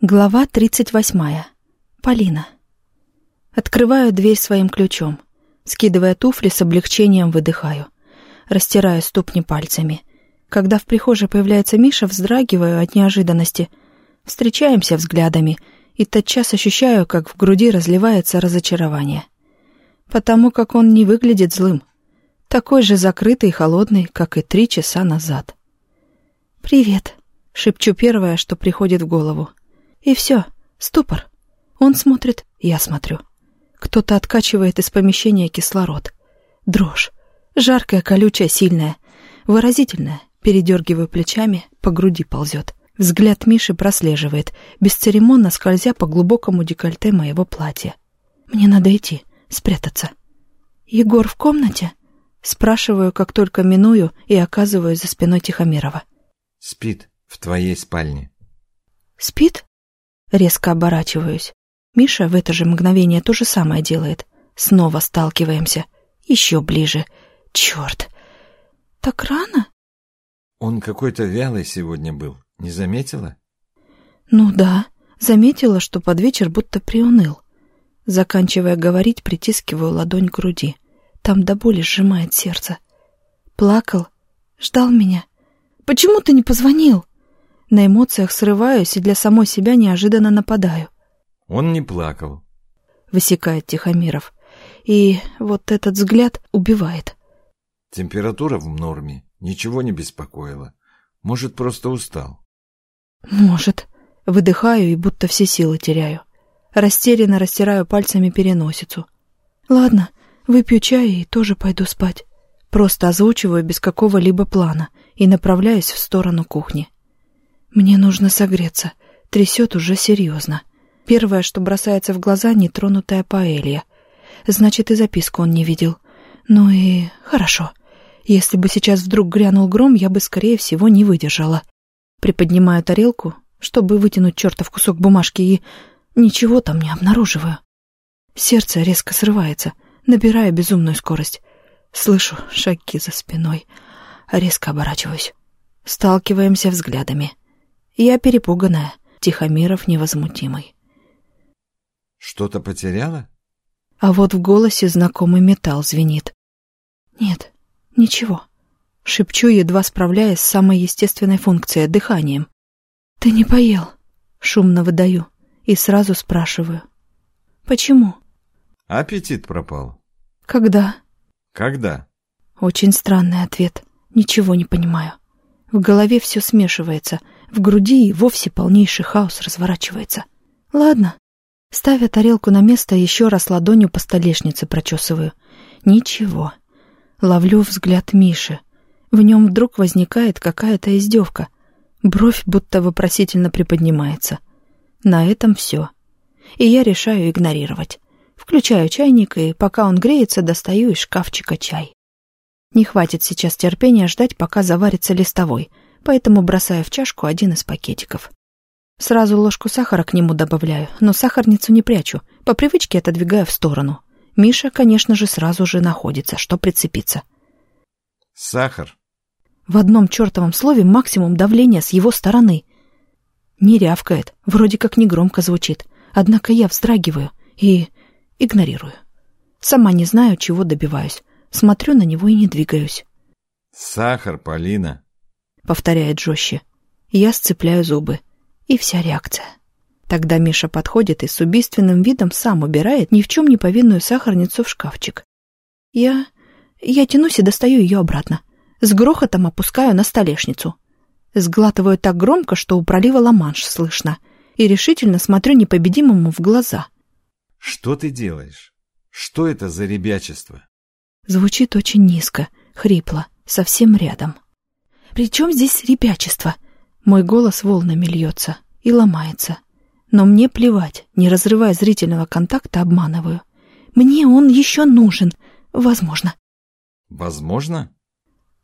Глава 38. Полина. Открываю дверь своим ключом. Скидывая туфли, с облегчением выдыхаю. Растираю ступни пальцами. Когда в прихожей появляется Миша, вздрагиваю от неожиданности. Встречаемся взглядами, и тотчас ощущаю, как в груди разливается разочарование. Потому как он не выглядит злым. Такой же закрытый и холодный, как и три часа назад. «Привет», — шепчу первое, что приходит в голову. И все, ступор. Он смотрит, я смотрю. Кто-то откачивает из помещения кислород. Дрожь. Жаркая, колючая, сильная. Выразительная. Передергиваю плечами, по груди ползет. Взгляд Миши прослеживает, бесцеремонно скользя по глубокому декольте моего платья. Мне надо идти, спрятаться. «Егор в комнате?» Спрашиваю, как только миную, и оказываюсь за спиной Тихомирова. «Спит в твоей спальне». «Спит?» Резко оборачиваюсь. Миша в это же мгновение то же самое делает. Снова сталкиваемся. Еще ближе. Черт. Так рано? Он какой-то вялый сегодня был. Не заметила? Ну да. Заметила, что под вечер будто приуныл. Заканчивая говорить, притискиваю ладонь к груди. Там до боли сжимает сердце. Плакал. Ждал меня. Почему ты не позвонил? На эмоциях срываюсь и для самой себя неожиданно нападаю. Он не плакал. Высекает Тихомиров. И вот этот взгляд убивает. Температура в норме, ничего не беспокоило. Может, просто устал. Может. Выдыхаю и будто все силы теряю. Растерянно растираю пальцами переносицу. Ладно, выпью чай и тоже пойду спать. Просто озвучиваю без какого-либо плана и направляюсь в сторону кухни. Мне нужно согреться. Трясет уже серьезно. Первое, что бросается в глаза, нетронутая паэлья. Значит, и записку он не видел. Ну и хорошо. Если бы сейчас вдруг грянул гром, я бы, скорее всего, не выдержала. Приподнимаю тарелку, чтобы вытянуть чертов кусок бумажки, и ничего там не обнаруживаю. Сердце резко срывается, набирая безумную скорость. Слышу шаги за спиной, резко оборачиваюсь. Сталкиваемся взглядами. Я перепуганная, Тихомиров невозмутимый. Что-то потеряла? А вот в голосе знакомый металл звенит. Нет, ничего. Шепчу, едва справляясь с самой естественной функцией — дыханием. «Ты не поел?» — шумно выдаю и сразу спрашиваю. «Почему?» Аппетит пропал. «Когда?» Когда? Очень странный ответ. Ничего не понимаю. В голове все смешивается — в груди и вовсе полнейший хаос разворачивается. Ладно. Ставя тарелку на место, еще раз ладонью по столешнице прочесываю. Ничего. Ловлю взгляд Миши. В нем вдруг возникает какая-то издевка. Бровь будто вопросительно приподнимается. На этом все. И я решаю игнорировать. Включаю чайник, и пока он греется, достаю из шкафчика чай. Не хватит сейчас терпения ждать, пока заварится листовой — поэтому бросаю в чашку один из пакетиков. Сразу ложку сахара к нему добавляю, но сахарницу не прячу, по привычке отодвигаю в сторону. Миша, конечно же, сразу же находится, что прицепиться. Сахар. В одном чертовом слове максимум давления с его стороны. Не рявкает, вроде как негромко звучит, однако я вздрагиваю и игнорирую. Сама не знаю, чего добиваюсь. Смотрю на него и не двигаюсь. Сахар, Полина повторяет жестче. Я сцепляю зубы. И вся реакция. Тогда Миша подходит и с убийственным видом сам убирает ни в чем не повинную сахарницу в шкафчик. Я... я тянусь и достаю ее обратно. С грохотом опускаю на столешницу. Сглатываю так громко, что у пролива Ла-Манш слышно, и решительно смотрю непобедимому в глаза. «Что ты делаешь? Что это за ребячество?» Звучит очень низко, хрипло, совсем рядом. «При чем здесь ребячество?» Мой голос волнами льется и ломается. Но мне плевать, не разрывая зрительного контакта, обманываю. Мне он еще нужен. Возможно. Возможно?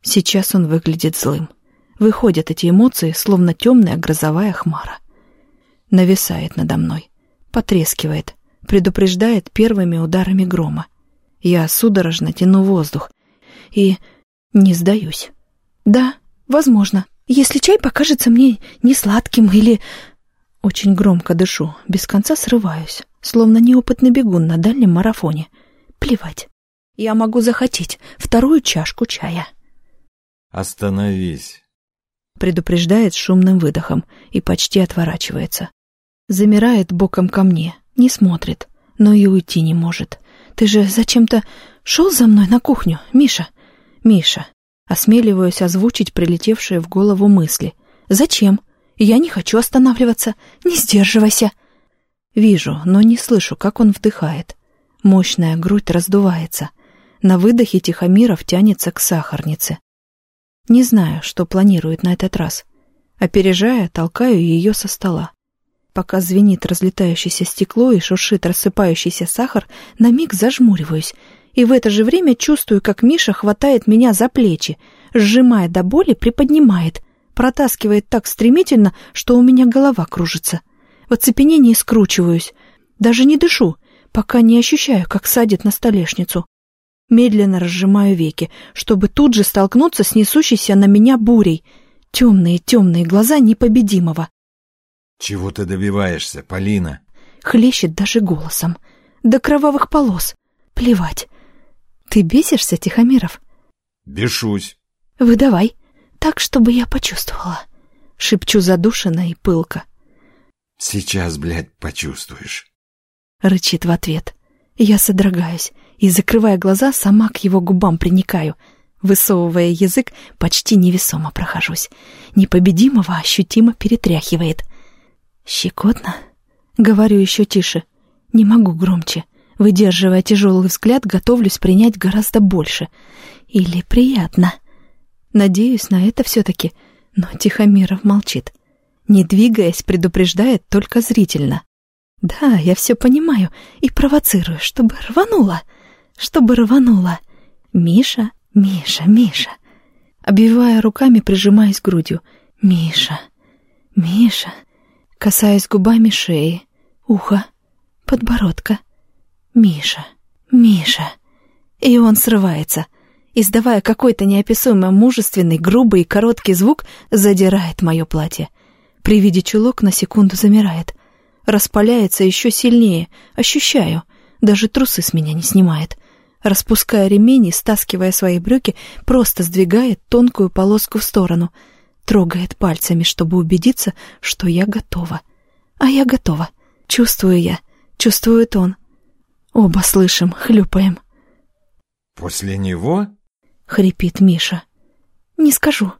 Сейчас он выглядит злым. Выходят эти эмоции, словно темная грозовая хмара. Нависает надо мной. Потрескивает. Предупреждает первыми ударами грома. Я судорожно тяну воздух. И не сдаюсь. Да, Возможно, если чай покажется мне не сладким или... Очень громко дышу, без конца срываюсь, словно неопытный бегун на дальнем марафоне. Плевать. Я могу захотеть вторую чашку чая. Остановись. Предупреждает шумным выдохом и почти отворачивается. Замирает боком ко мне, не смотрит, но и уйти не может. Ты же зачем-то шел за мной на кухню, Миша? Миша. Осмеливаюсь озвучить прилетевшие в голову мысли. Зачем? Я не хочу останавливаться. Не сдерживайся. Вижу, но не слышу, как он вдыхает. Мощная грудь раздувается. На выдохе Тихомиров тянется к сахарнице. Не знаю, что планирует на этот раз. Опережая, толкаю ее со стола. Пока звенит разлетающееся стекло и шуршит рассыпающийся сахар, на миг зажмуриваюсь, и в это же время чувствую, как Миша хватает меня за плечи, сжимая до боли, приподнимает, протаскивает так стремительно, что у меня голова кружится. В оцепенении скручиваюсь, даже не дышу, пока не ощущаю, как садит на столешницу. Медленно разжимаю веки, чтобы тут же столкнуться с несущейся на меня бурей. Темные-темные глаза непобедимого. «Чего ты добиваешься, Полина?» Хлещет даже голосом. До кровавых полос. Плевать. Ты бесишься, Тихомиров? Бешусь. Выдавай. Так, чтобы я почувствовала. Шепчу задушенно и пылко. Сейчас, блядь, почувствуешь. Рычит в ответ. Я содрогаюсь и, закрывая глаза, сама к его губам приникаю. Высовывая язык, почти невесомо прохожусь. Непобедимого ощутимо перетряхивает — «Щекотно?» Говорю еще тише. Не могу громче. Выдерживая тяжелый взгляд, готовлюсь принять гораздо больше. Или приятно. Надеюсь на это все-таки, но Тихомиров молчит. Не двигаясь, предупреждает только зрительно. Да, я все понимаю и провоцирую, чтобы рванула. Чтобы рванула. Миша, Миша, Миша. Обвивая руками, прижимаясь грудью. Миша, Миша касаясь губами шеи, уха, подбородка. Миша, Миша. И он срывается, издавая какой-то неописуемо мужественный, грубый и короткий звук, задирает мое платье. При виде чулок на секунду замирает. Распаляется еще сильнее, ощущаю. Даже трусы с меня не снимает. Распуская ремень и стаскивая свои брюки, просто сдвигает тонкую полоску в сторону — трогает пальцами, чтобы убедиться, что я готова. А я готова. Чувствую я, чувствует он. Оба слышим, хлюпаем. «После него?» — хрипит Миша. «Не скажу».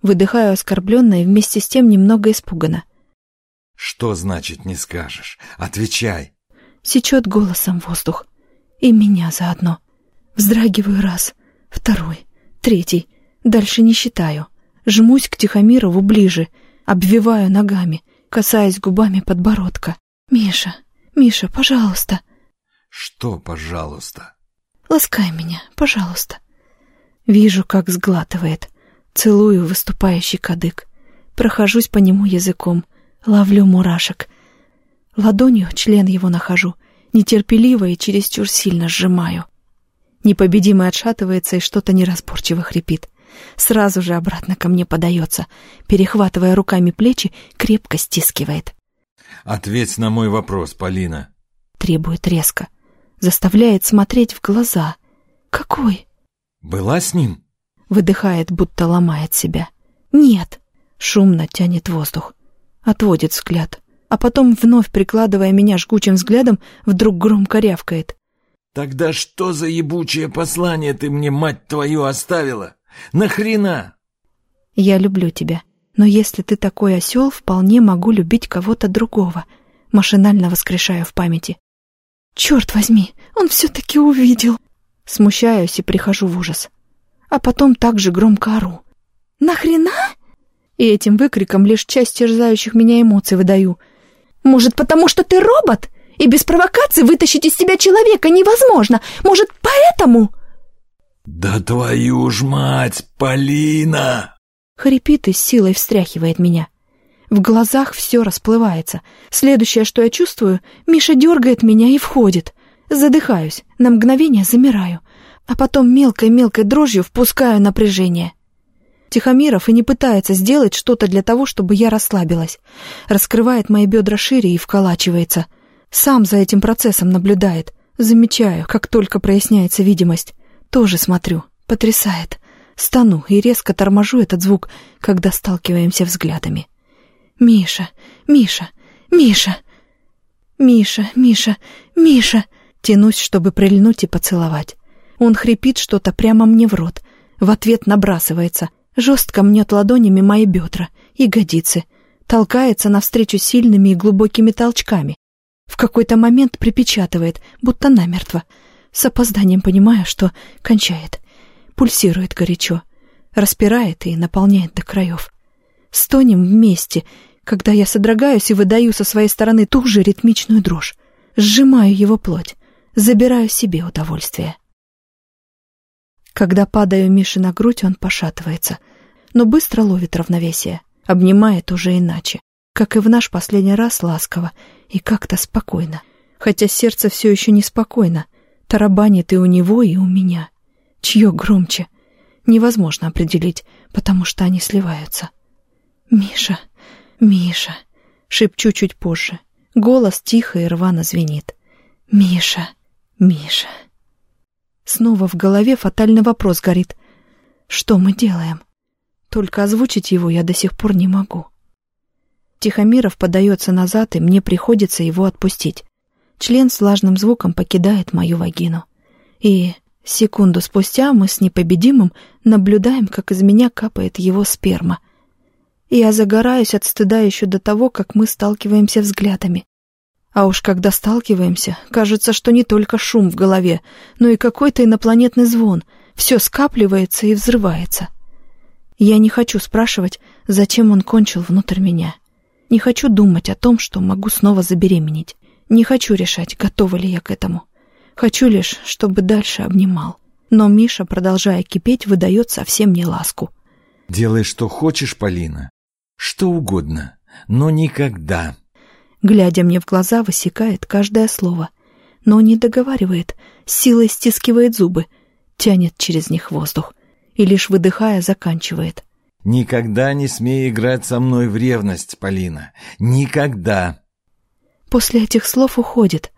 Выдыхаю оскорбленно и вместе с тем немного испуганно. «Что значит не скажешь? Отвечай!» Сечет голосом воздух. И меня заодно. Вздрагиваю раз, второй, третий. Дальше не считаю. Жмусь к Тихомирову ближе, обвиваю ногами, касаясь губами подбородка. «Миша, Миша, пожалуйста!» «Что «пожалуйста»?» «Ласкай меня, пожалуйста!» Вижу, как сглатывает. Целую выступающий кадык. Прохожусь по нему языком. Ловлю мурашек. Ладонью член его нахожу. Нетерпеливо и чересчур сильно сжимаю. Непобедимый отшатывается и что-то неразборчиво хрипит. Сразу же обратно ко мне подается, перехватывая руками плечи, крепко стискивает. «Ответь на мой вопрос, Полина!» Требует резко. Заставляет смотреть в глаза. «Какой?» «Была с ним?» Выдыхает, будто ломает себя. «Нет!» Шумно тянет воздух. Отводит взгляд. А потом, вновь прикладывая меня жгучим взглядом, вдруг громко рявкает. «Тогда что за ебучее послание ты мне, мать твою, оставила?» Нахрена? Я люблю тебя, но если ты такой осел, вполне могу любить кого-то другого. Машинально воскрешаю в памяти. Черт возьми, он все-таки увидел. Смущаюсь и прихожу в ужас. А потом также громко ору. Нахрена? И этим выкриком лишь часть терзающих меня эмоций выдаю. Может, потому что ты робот? И без провокации вытащить из себя человека невозможно. Может, поэтому... «Да твою ж мать, Полина!» Хрипит и с силой встряхивает меня. В глазах все расплывается. Следующее, что я чувствую, Миша дергает меня и входит. Задыхаюсь, на мгновение замираю, а потом мелкой-мелкой дрожью впускаю напряжение. Тихомиров и не пытается сделать что-то для того, чтобы я расслабилась. Раскрывает мои бедра шире и вколачивается. Сам за этим процессом наблюдает. Замечаю, как только проясняется видимость. Тоже смотрю. Потрясает. Стану и резко торможу этот звук, когда сталкиваемся взглядами. «Миша! Миша! Миша!» «Миша! Миша! Миша!» Тянусь, чтобы прильнуть и поцеловать. Он хрипит что-то прямо мне в рот. В ответ набрасывается — жестко мнет ладонями мои бедра, ягодицы, толкается навстречу сильными и глубокими толчками. В какой-то момент припечатывает, будто намертво. С опозданием понимаю, что кончает. Пульсирует горячо, распирает и наполняет до краев. Стонем вместе, когда я содрогаюсь и выдаю со своей стороны ту же ритмичную дрожь. Сжимаю его плоть, забираю себе удовольствие. Когда падаю Мише на грудь, он пошатывается, но быстро ловит равновесие, обнимает уже иначе, как и в наш последний раз ласково и как-то спокойно. Хотя сердце все еще неспокойно, тарабанит и у него, и у меня. Чье громче? Невозможно определить, потому что они сливаются. «Миша, Миша!» — шепчу чуть позже. Голос тихо и рвано звенит. «Миша, Миша!» Снова в голове фатальный вопрос горит. Что мы делаем? Только озвучить его я до сих пор не могу. Тихомиров подается назад, и мне приходится его отпустить. Член с влажным звуком покидает мою вагину. И секунду спустя мы с непобедимым наблюдаем, как из меня капает его сперма. Я загораюсь от стыда еще до того, как мы сталкиваемся взглядами. А уж когда сталкиваемся, кажется, что не только шум в голове, но и какой-то инопланетный звон. Все скапливается и взрывается. Я не хочу спрашивать, зачем он кончил внутрь меня. Не хочу думать о том, что могу снова забеременеть. Не хочу решать, готова ли я к этому. Хочу лишь, чтобы дальше обнимал. Но Миша, продолжая кипеть, выдает совсем не ласку. «Делай, что хочешь, Полина. Что угодно. Но никогда, глядя мне в глаза, высекает каждое слово, но не договаривает, силой стискивает зубы, тянет через них воздух и лишь выдыхая заканчивает. «Никогда не смей играть со мной в ревность, Полина. Никогда!» После этих слов уходит.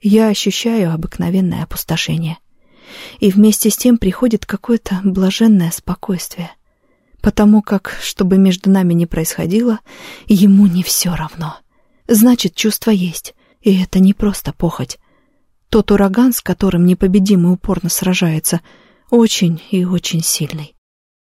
Я ощущаю обыкновенное опустошение. И вместе с тем приходит какое-то блаженное спокойствие. Потому как, чтобы между нами не происходило, ему не все равно. Значит, чувство есть, и это не просто похоть. Тот ураган, с которым непобедимый упорно сражается, очень и очень сильный.